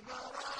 إِبْرَاهِيمَ